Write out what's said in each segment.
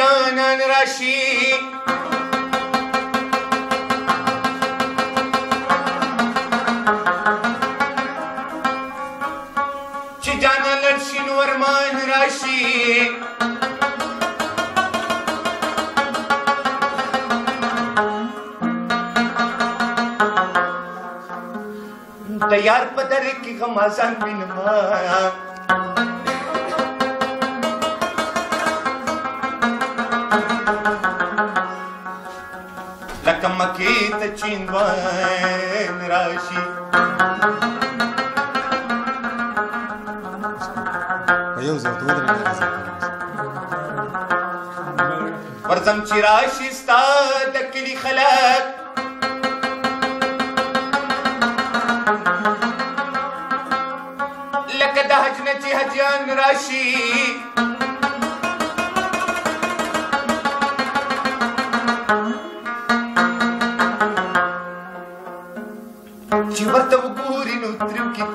جانان راشي چې جانان لړشي نو ارمان راشي تیار پدر کی غمازان بنما te chindoan rashi ورزم چې راشي ستا د کلي خلک لکه د حج نه چې حجیان راشي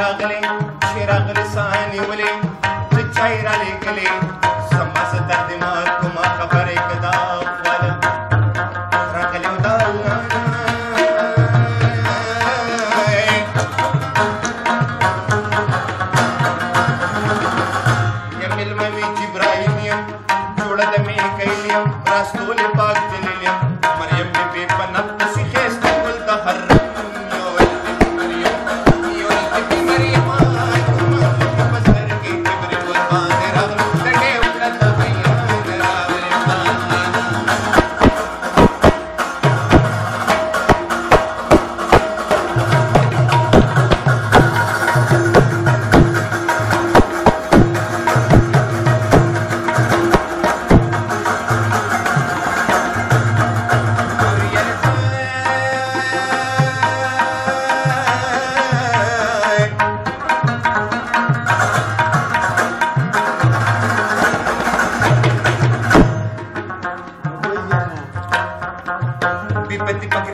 راغلی چې راغلی سانې ولې د چای را لېږلې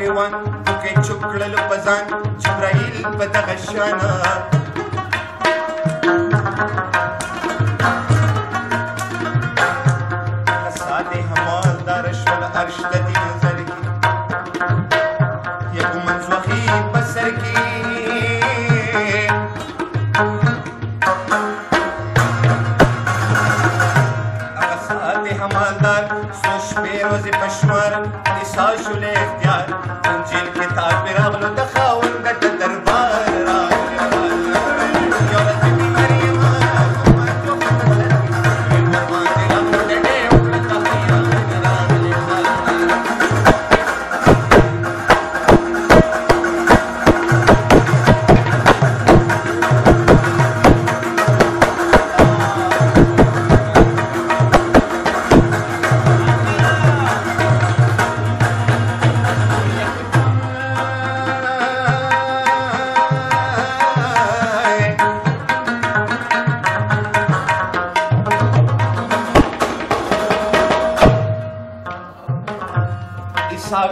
حیوان دوکې چوکړلو په ځان جبرائیل په دغه شانه ارشد ز پشمر نسا شل اختیار زنجیر के तार पे राम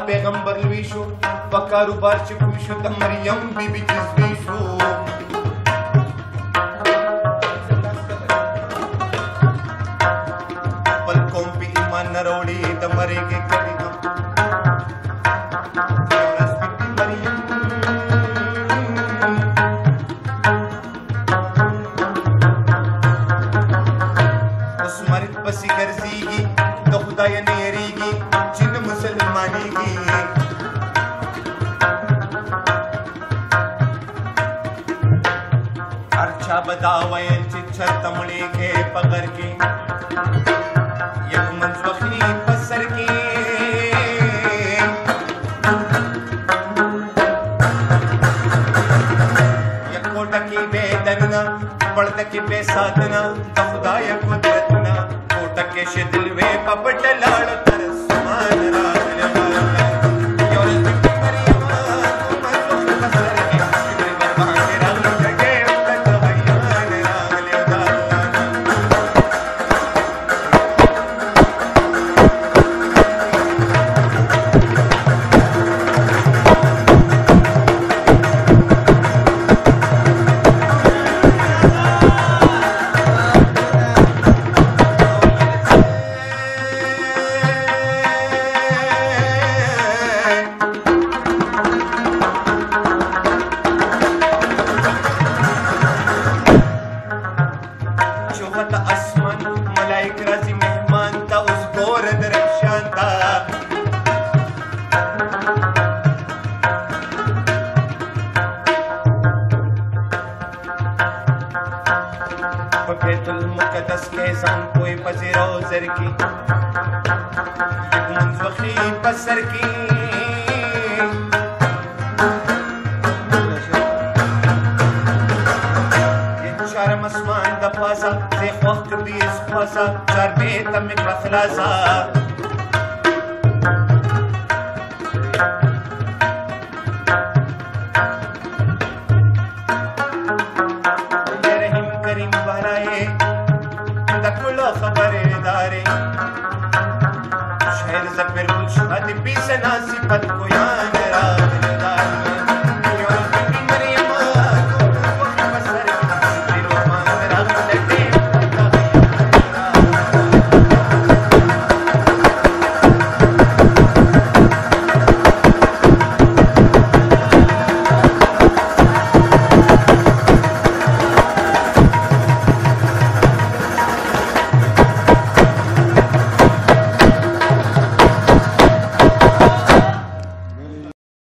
پیغمبر لوی شو پکارو بار چې کوم شو د مریم بیبي جسمی شو शाबदावयन् चिच्छर्तमुळेके पगर्के यक्मन् स्वखी पसर्के यकोटकी बेदनना पड़दकी बेसाधना दफदाय तो कुदरतना कोटके शिदिल वे पपट लाल तरस که رازی مهمان تا اوز گور درفشان تا پا بیت المقدس که زن پوی پسی روزر کی منفخی پسر کی sarpeta mi plaza खबर दारे शहर से फिर कुछ अति पी से ना सिफत कोई